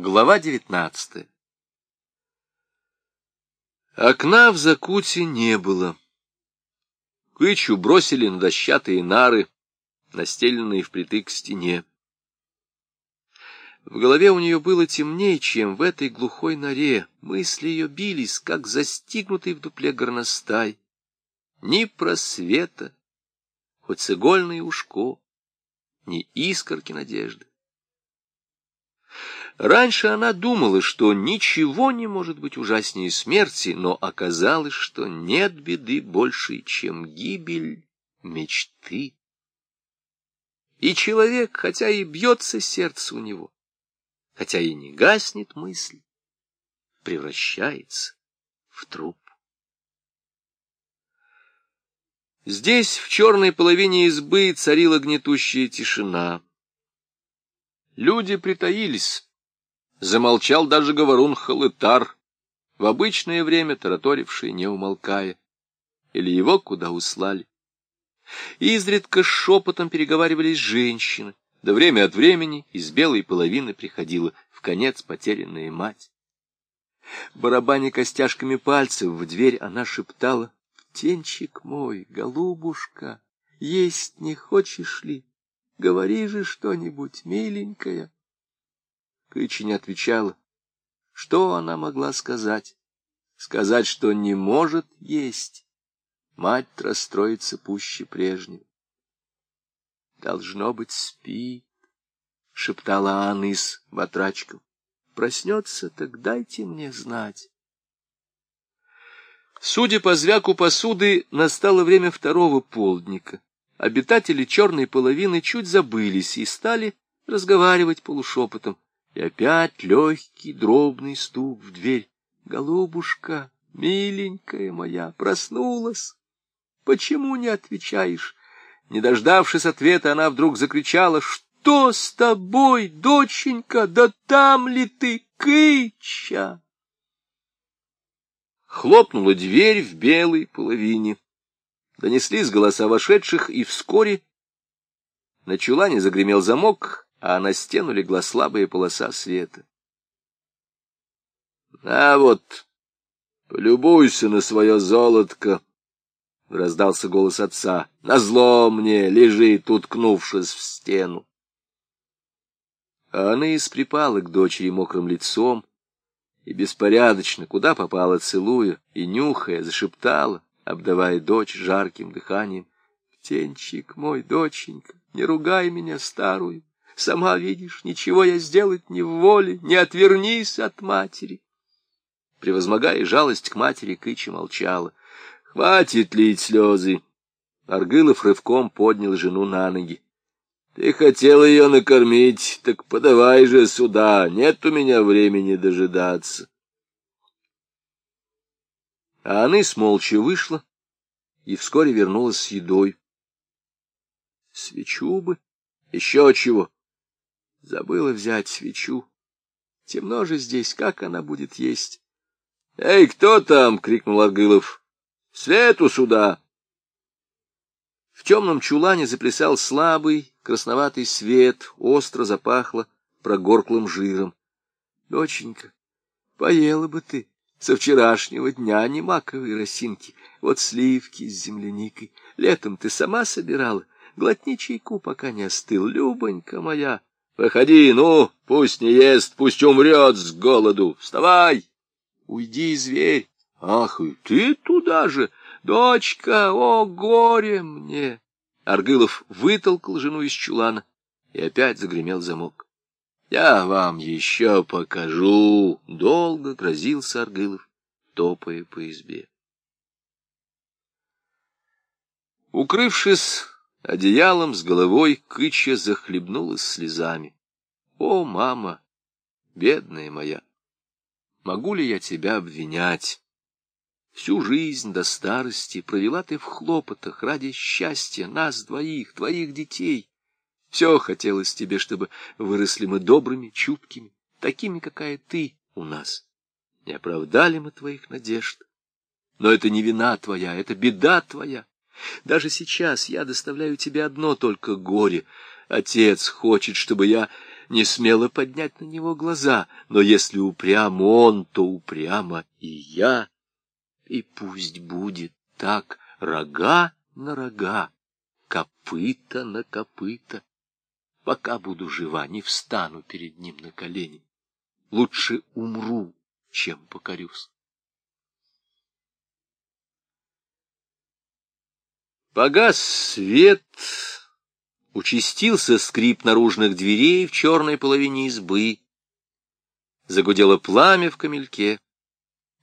Глава девятнадцатая Окна в закуте не было. Кычу бросили на дощатые нары, настеленные впритык к стене. В голове у нее было темнее, чем в этой глухой норе. Мысли ее бились, как застигнутый в дупле горностай. Ни просвета, хоть с игольное ушко, ни искорки надежды. Раньше она думала, что ничего не может быть ужаснее смерти, но оказалось, что нет беды больше, чем гибель мечты. И человек, хотя и бьется сердце у него, хотя и не гаснет мысль, превращается в труп. Здесь, в черной половине избы, царила гнетущая тишина. Люди притаились, Замолчал даже говорун Халытар, в обычное время тараторивший, не умолкая. Или его куда услали. Изредка шепотом переговаривались женщины, да время от времени из белой половины приходила в конец потерянная мать. Барабаня костяшками пальцев в дверь, она шептала, «Птенчик мой, голубушка, есть не хочешь ли? Говори же что-нибудь, миленькая». Кычи не отвечала. Что она могла сказать? Сказать, что не может есть. Мать расстроится пуще прежнего. «Должно быть, спит», — шептала Анис батрачком. «Проснется, так дайте мне знать». Судя по звяку посуды, настало время второго полдника. Обитатели черной половины чуть забылись и стали разговаривать полушепотом. И опять легкий дробный стук в дверь. «Голубушка, миленькая моя, проснулась! Почему не отвечаешь?» Не дождавшись ответа, она вдруг закричала, «Что с тобой, доченька? Да там ли ты, Кыча?» Хлопнула дверь в белой половине. Донеслись голоса вошедших, и вскоре на чулане загремел замок, а на стену легла слабая полоса света. — А вот, полюбуйся на свое золотко! — раздался голос отца. — Назло мне лежит, уткнувшись в стену. А она исприпала к дочери мокрым лицом и беспорядочно, куда попала, целуя и нюхая, зашептала, обдавая дочь жарким дыханием. — Птенчик мой, доченька, не ругай меня старую. Сама видишь, ничего я сделать не в воле, не отвернись от матери. Превозмогая жалость к матери, Кыча молчала. Хватит лить слезы. Аргылов рывком поднял жену на ноги. Ты хотел ее накормить, так подавай же сюда, нет у меня времени дожидаться. А Аныс молча вышла и вскоре вернулась с едой. Свечу бы, еще чего. Забыла взять свечу. Темно же здесь, как она будет есть? — Эй, кто там? — крикнул Аргылов. — Свету сюда! В темном чулане заплясал слабый, красноватый свет, остро запахло прогорклым жиром. — Доченька, поела бы ты со вчерашнего дня не маковой росинки, вот сливки с земляникой. Летом ты сама собирала. Глотни чайку, пока не остыл, Любонька моя. Проходи, ну, пусть не ест, пусть умрет с голоду. Вставай! Уйди, зверь! Ах, и ты туда же! Дочка, о, горе мне! Аргылов вытолкал жену из чулана, и опять загремел замок. Я вам еще покажу! Долго грозился Аргылов, топая по избе. Укрывшись Одеялом с головой Кыча захлебнулась слезами. О, мама, бедная моя, могу ли я тебя обвинять? Всю жизнь до старости провела ты в хлопотах ради счастья нас двоих, твоих детей. Все хотелось тебе, чтобы выросли мы добрыми, чуткими, такими, какая ты у нас. Не оправдали мы твоих надежд. Но это не вина твоя, это беда твоя. Даже сейчас я доставляю тебе одно только горе. Отец хочет, чтобы я не смела поднять на него глаза, но если упрям он, то упрямо и я. И пусть будет так, рога на рога, копыта на копыта. Пока буду жива, не встану перед ним на колени. Лучше умру, чем покорюсь. Погас свет, участился скрип наружных дверей в черной половине избы. Загудело пламя в камельке.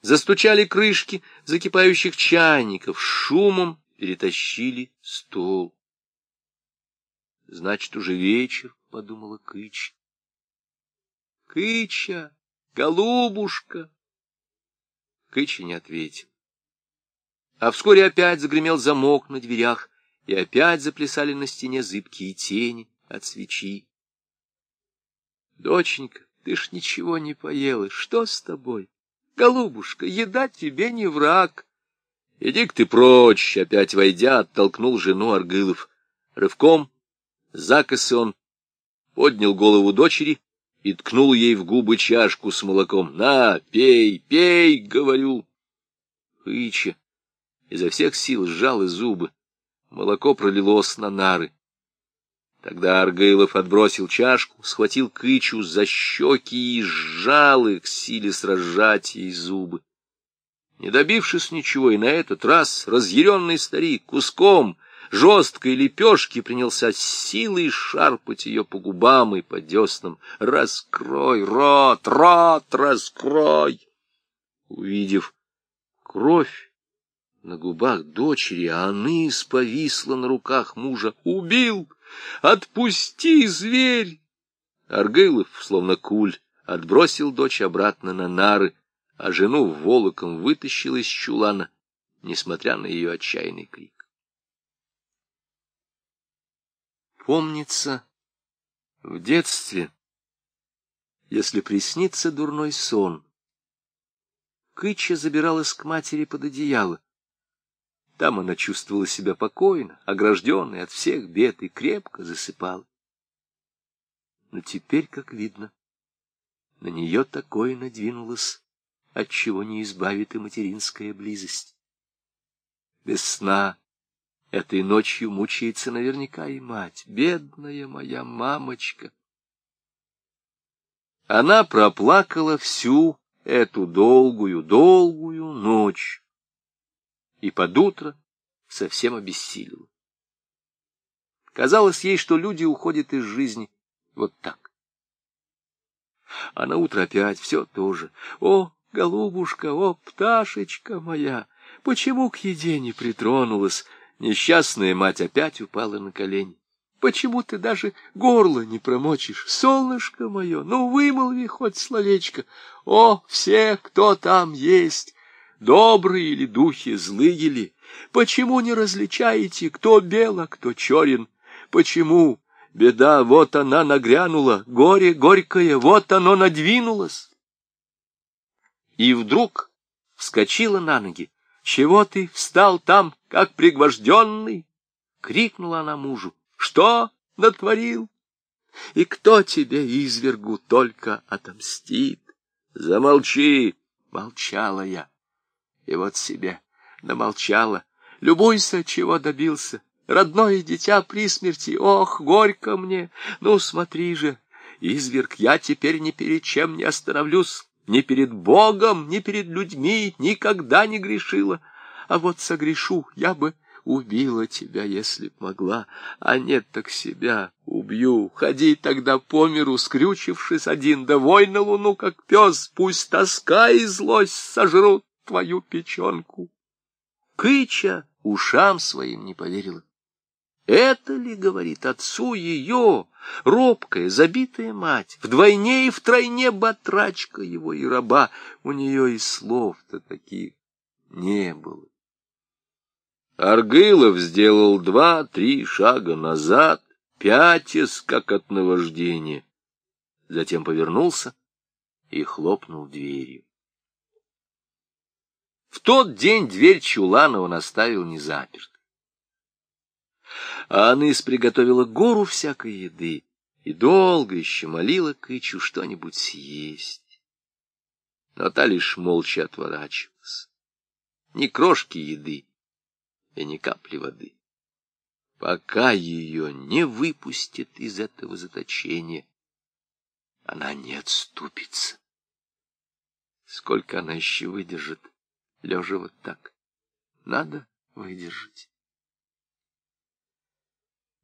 Застучали крышки закипающих чайников, шумом перетащили стол. Значит, уже вечер, — подумала Кыч. Кыча, голубушка! Кыча не ответил. А вскоре опять загремел замок на дверях, и опять заплясали на стене зыбкие тени от свечи. Доченька, ты ж ничего не поела, что с тобой? Голубушка, еда тебе не враг. Иди-ка ты прочь, опять войдя, оттолкнул жену Аргылов. Рывком, закосы он, поднял голову дочери и ткнул ей в губы чашку с молоком. «На, пей, пей!» — говорю. Хыча изо всех сил сжал зубы. Молоко пролилось на нары. Тогда Аргылов отбросил чашку, схватил Кычу за щеки и сжал их, силясь разжать ей зубы. Не добившись ничего, и на этот раз разъяренный старик куском жесткой лепешки принялся силой шарпать ее по губам и по деснам. «Раскрой рот, рот, раскрой!» Увидев кровь на губах дочери, а Аныс повисла на руках мужа. «Убил! Отпусти, зверь!» Аргылов, словно куль, отбросил дочь обратно на нары, а жену волоком вытащил из чулана, несмотря на ее отчаянный крик. Помнится, в детстве, если приснится дурной сон, Кыча забиралась к матери под одеяло. Там она чувствовала себя покойно, огражденной от всех бед и крепко засыпала. Но теперь, как видно, на нее такое надвинулось, от чего не избавит и материнская близость. Без сна этой ночью мучается наверняка и мать, бедная моя мамочка. Она проплакала всю эту долгую-долгую ночь и под утро совсем обессилила. Казалось ей, что люди уходят из жизни вот так. А на утро опять все то же. О, голубушка, о, пташечка моя, почему к еде не притронулась? Несчастная мать опять упала на колени. Почему ты даже горло не промочишь, солнышко мое? Ну, вымолви хоть словечко. О, все, кто там есть, добрые или духи, злые ли? Почему не различаете, кто бел, а кто черен? Почему? Беда, вот она нагрянула, горе горькое, вот оно надвинулось. И вдруг вскочила на ноги. «Чего ты встал там, как пригвожденный?» — крикнула она мужу. «Что натворил? И кто тебе, извергу, только отомстит?» «Замолчи!» — молчала я. И вот себе намолчала. Любуйся, чего добился. Родное дитя при смерти, ох, горько мне. Ну, смотри же, изверг, я теперь ни перед чем не остановлюсь. Ни перед Богом, ни перед людьми никогда не грешила. А вот согрешу, я бы убила тебя, если б могла, а нет, так себя убью. Ходи тогда по миру, скрючившись один, да вой на луну, как пес, пусть тоска и злость сожрут твою печенку. Кыча ушам своим не поверила. Это ли, говорит отцу ее, робкая, забитая мать, вдвойне и втройне батрачка его и раба, у нее и слов-то таких не было. Аргылов сделал два-три шага назад, пятясь, как от наваждения, затем повернулся и хлопнул дверью. В тот день дверь чулана он оставил незапертой. А Аныс приготовила гору всякой еды, и долго еще молила Кычу что-нибудь съесть. Но та лишь молча отворачивалась. Ни крошки еды и ни капли воды. Пока ее не выпустят из этого заточения, она не отступится. Сколько она еще выдержит, лежа вот так? Надо выдержать.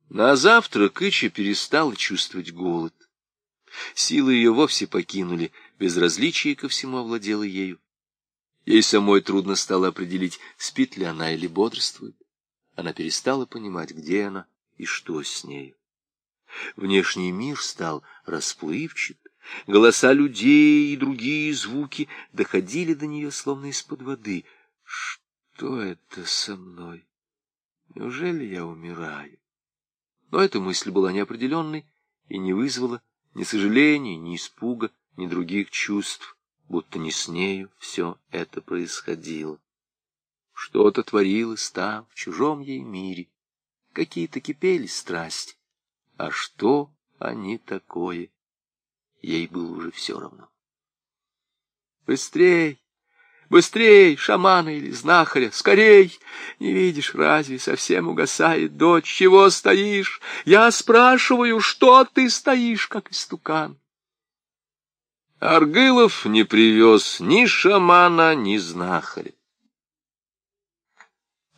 На завтра Кыча перестала чувствовать голод. Силы ее вовсе покинули, безразличие ко всему овладело ею. Ей самой трудно стало определить, спит ли она или бодрствует. Она перестала понимать, где она и что с нею. Внешний мир стал расплывчат, голоса людей и другие звуки доходили до нее словно из-под воды. Что это со мной? Неужели я умираю? Но эта мысль была неопределенной и не вызвала ни сожаления, ни испуга, ни других чувств, будто не с нею все это происходило. Что-то творилось там, в чужом ей мире. Какие-то кипели страсти. А что они такое? Ей было уже все равно. Быстрей! Быстрей, шамана или знахаря, скорей! Не видишь, разве совсем угасает дочь? Чего стоишь? Я спрашиваю, что ты стоишь, как истукан? Аргылов не привез ни шамана, ни знахаря.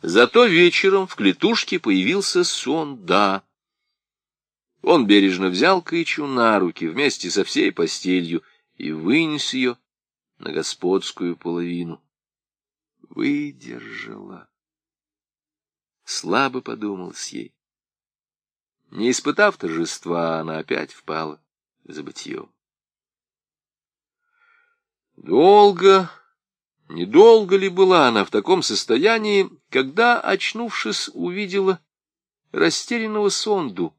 Зато вечером в клетушке появился сон да. Он бережно взял Кычу на руки вместе со всей постелью и вынес ее на господскую половину. Выдержала. Слабо подумалось ей. Не испытав торжества, она опять впала в забытье. Долго, недолго ли была она в таком состоянии, когда, очнувшись, увидела растерянного сонду.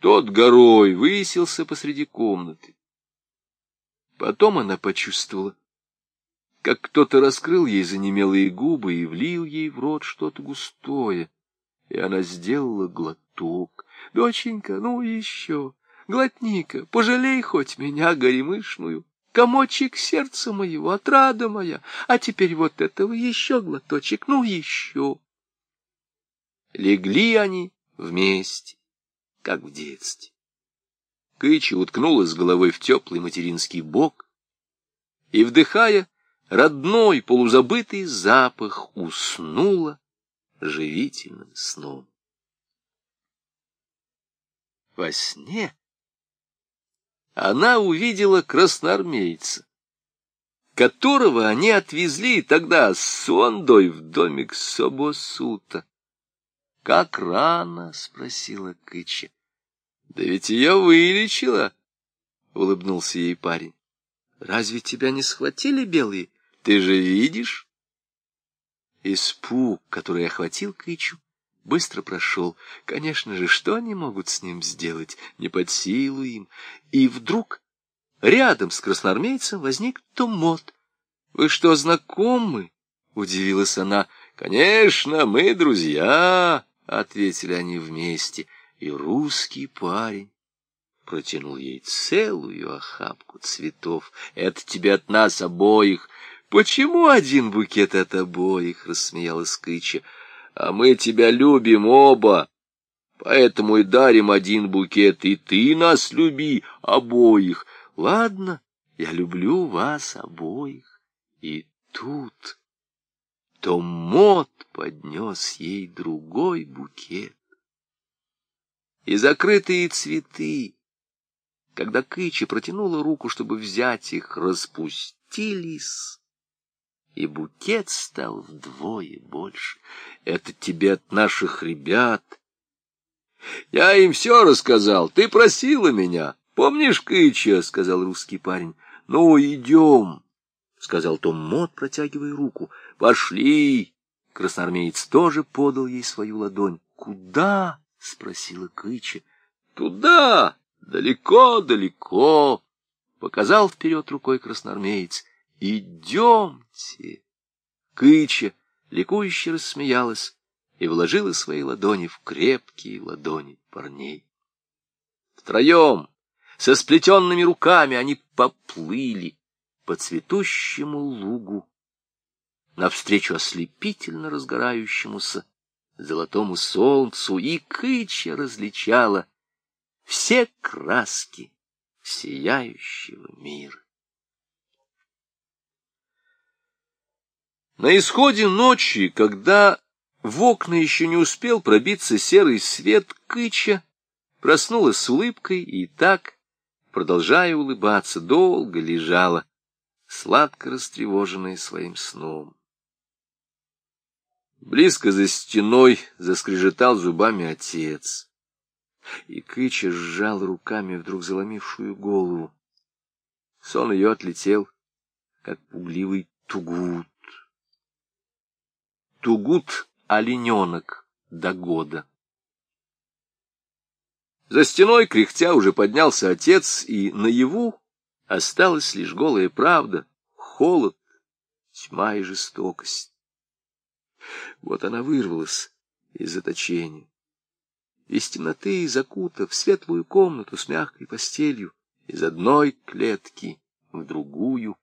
Тот горой высился посреди комнаты. Потом она почувствовала, как кто-то раскрыл ей занемелые губы и влил ей в рот что-то густое, и она сделала глоток. «Доченька, ну еще, глотни-ка, пожалей хоть меня, горемышную, комочек сердца моего, отрада моя, а теперь вот этого еще глоточек, ну еще». Легли они вместе, как в детстве. Кычи уткнулась головой в теплый материнский бок и, вдыхая родной полузабытый запах, уснула живительным сном. Во сне она увидела красноармейца, которого они отвезли тогда с сондой в домик Собосута. — Как рано? — спросила Кыча. Да ведь ее вылечила, — улыбнулся ей парень. Разве тебя не схватили белые? Ты же видишь? Испуг, который охватил Кычу, быстро прошел. Конечно же, что они могут с ним сделать? Не под силу им. И вдруг рядом с красноармейцем возник Томот. — Вы что, знакомы? — удивилась она. — Конечно, мы друзья, — ответили они вместе. — и русский парень протянул ей целую охапку цветов. «Это тебе от нас обоих!» «Почему один букет от обоих?» — рассмеялась Кыча. «А мы тебя любим оба, поэтому и дарим один букет, и ты нас люби обоих. Ладно, я люблю вас обоих». И тут Том Мот поднес ей другой букет и закрытые цветы, когда Кычи протянула руку, чтобы взять их, распустились, и букет стал вдвое больше. Это тебе от наших ребят. Я им все рассказал, ты просила меня. Помнишь, Кыча, — сказал русский парень. Ну, идем, — сказал Том Мот, протягивая руку. Пошли. Красноармеец тоже подал ей свою ладонь. Куда? — спросила Кыча. — Туда, далеко-далеко, — показал вперед рукой красноармеец. — Идемте. Кыча ликующе рассмеялась и вложила свои ладони в крепкие ладони парней. Втроем, со сплетенными руками, они поплыли по цветущему лугу навстречу ослепительно разгорающемуся золотому солнцу, и Кыча различала все краски сияющего мира. На исходе ночи, когда в окна еще не успел пробиться серый свет, Кыча проснулась с улыбкой и так, продолжая улыбаться, долго лежала, сладко растревоженная своим сном. Близко за стеной заскрежетал зубами отец, и Кыча сжал руками вдруг заломившую голову. Сон ее отлетел, как пугливый тугут. Тугут — олененок до года. За стеной, кряхтя, уже поднялся отец, и наяву осталась лишь голая правда, холод, тьма и жестокость. Вот она вырвалась из заточения. Из темноты, закутав светлую комнату с мягкой постелью, из одной клетки в другую.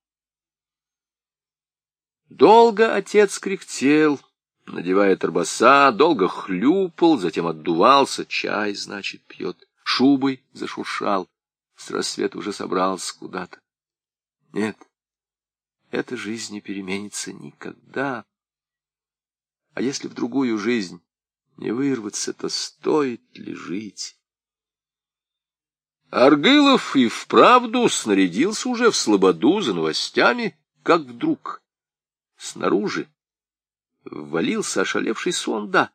Долго отец кряхтел, надевая торбоса, долго хлюпал, затем отдувался, чай, значит, пьет, шубой зашуршал, с рассвета уже собрался куда-то. Нет, эта жизнь не переменится никогда. А если в другую жизнь не вырваться, то стоит ли жить? Аргылов и вправду снарядился уже в слободу за новостями, как вдруг снаружи ввалился ошалевший сонда.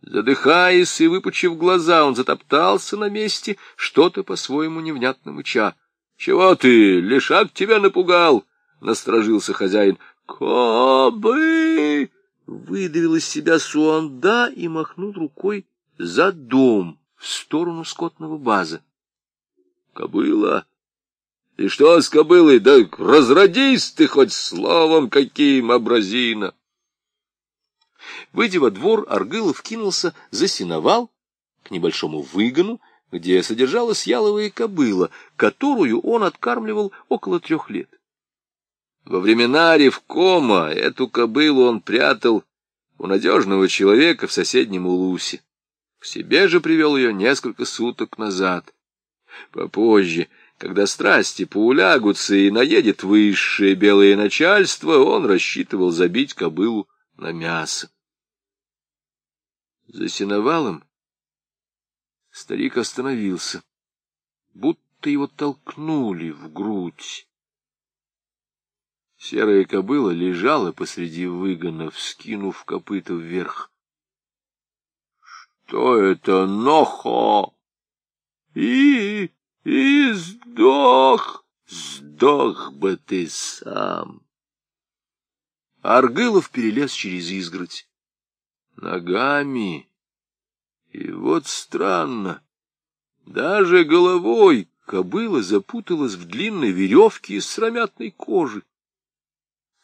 Задыхаясь и выпучив глаза, он затоптался на месте, что-то по-своему невнятно мыча. — Чего ты, лишак тебя напугал? — насторожился хозяин. — Кобы! — выдавил из себя суанда и махнул рукой за дом в сторону скотного база. — Кобыла! И что с кобылой? Да разродись ты хоть словом каким, образина! Выйдя во двор, Аргылов кинулся за сеновал к небольшому выгону, где содержалась яловая кобыла, которую он откармливал около трех лет. Во времена Ревкома эту кобылу он прятал у надежного человека в соседнем Улусе. К себе же привел ее несколько суток назад. Попозже, когда страсти поулягутся и наедет высшее белое начальство, он рассчитывал забить кобылу на мясо. За сеновалом старик остановился, будто его толкнули в грудь. Серая кобыла лежала посреди выгона, вскинув копыта вверх. — Что это, нохо? И, и сдох, сдох бы ты сам. Аргылов перелез через изгородь ногами. И вот странно, даже головой кобыла запуталась в длинной веревке из сыромятной кожи.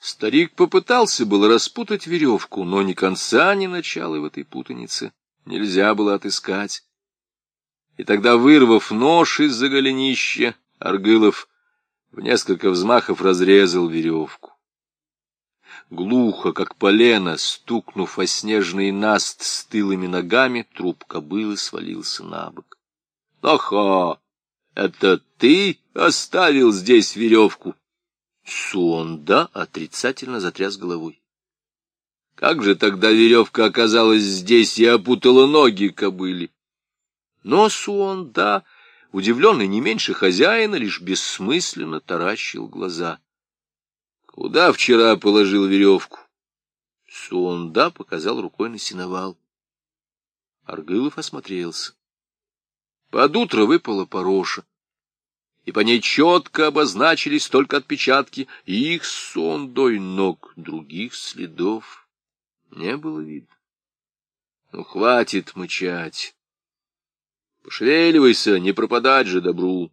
Старик попытался было распутать веревку, но ни конца, ни начала в этой путанице нельзя было отыскать. И тогда, вырвав нож из-за голенища, Аргылов в несколько взмахов разрезал веревку глухо, как полено, стукнув о снежный наст с тылыми ногами, труп кобылы свалился на бок. — Ага, это ты оставил здесь веревку? Суонда отрицательно затряс головой. Как же тогда веревка оказалась здесь и опутала ноги кобыли? Но Суонда, удивленный не меньше хозяина, лишь бессмысленно таращил глаза. Куда вчера положил веревку? Суонда показал рукой на сеновал. Аргылов осмотрелся. Под утро выпала пороша, и по ней четко обозначились только отпечатки их сондой ног, других следов не было видно. Ну, хватит мычать. Пошевеливайся, не пропадать же добру.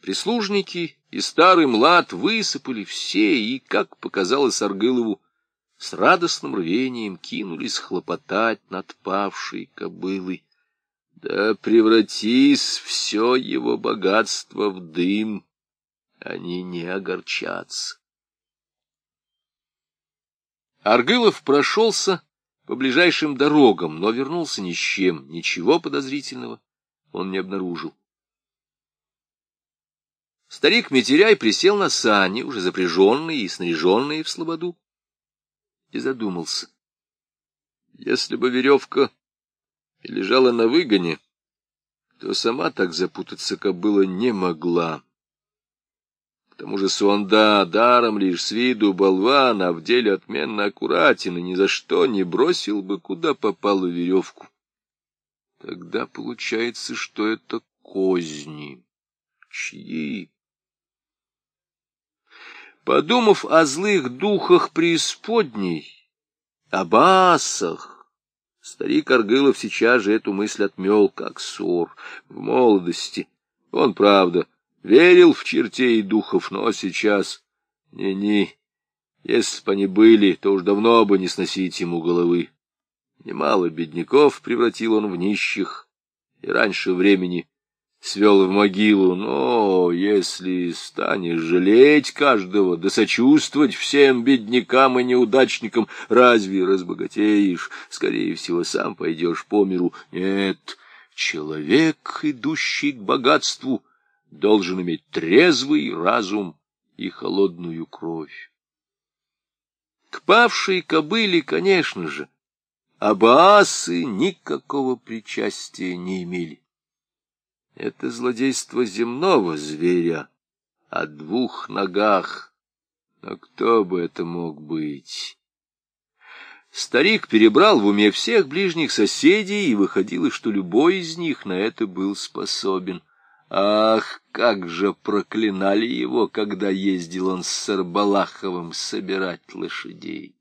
Прислужники и старый млад высыпали все, и, как показалось Аргылову, с радостным рвением кинулись хлопотать над павшей кобылой. Да превратись все его богатство в дым, они не огорчатся. Аргылов прошелся по ближайшим дорогам, но вернулся ни с чем, ничего подозрительного он не обнаружил. Старик Метеряй присел на сани, уже запряженные и снаряженные в слободу, и задумался. Если бы веревка лежала на выгоне, то сама так запутаться кобыла не могла. К тому же Суанда даром лишь с виду болван, а в деле отменно аккуратен и ни за что не бросил бы, куда попало веревку. Тогда получается, что это козни. Чьи? Подумав о злых духах преисподней, об асах, старик Аргылов сейчас же эту мысль отмел, как ссор. В молодости он, правда, верил в чертей духов, но сейчас не-не, если бы они были, то уж давно бы не сносить ему головы. Немало бедняков превратил он в нищих, и раньше времени свел в могилу, но если станешь жалеть каждого, да сочувствовать всем беднякам и неудачникам, разве разбогатеешь? Скорее всего, сам пойдешь по миру. Нет, человек, идущий к богатству, должен иметь трезвый разум и холодную кровь. К павшей кобыле, конечно же, абаасы никакого причастия не имели. Это злодейство земного зверя о двух ногах. Но кто бы это мог быть? Старик перебрал в уме всех ближних соседей, и выходило, что любой из них на это был способен. Ах, как же проклинали его, когда ездил он с Сарбалаховым собирать лошадей!